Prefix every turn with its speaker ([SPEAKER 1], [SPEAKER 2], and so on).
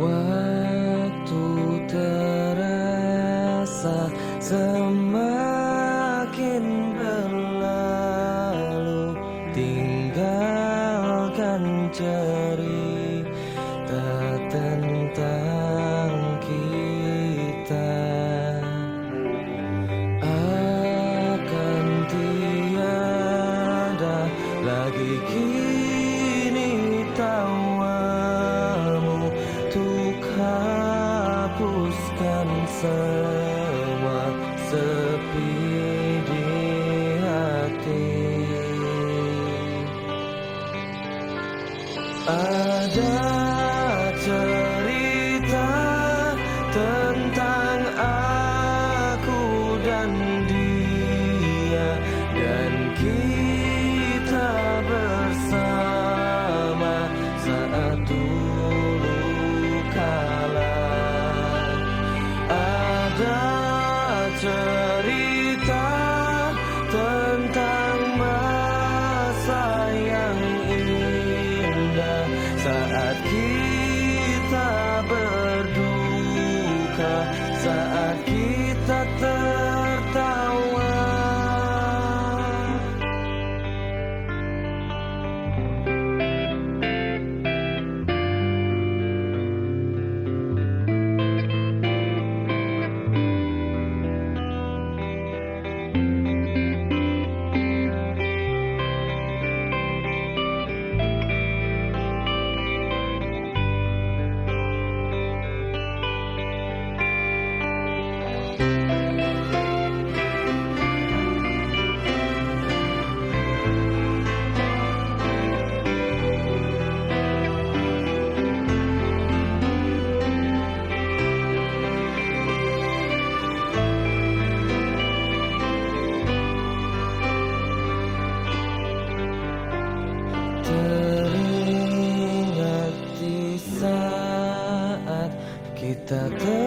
[SPEAKER 1] Waktu terasa semakin semua sepi di hati. Ada cerita tentang cerita tentang masa yang indah Saat kita berduka Saat kita saat kita tertawa bersama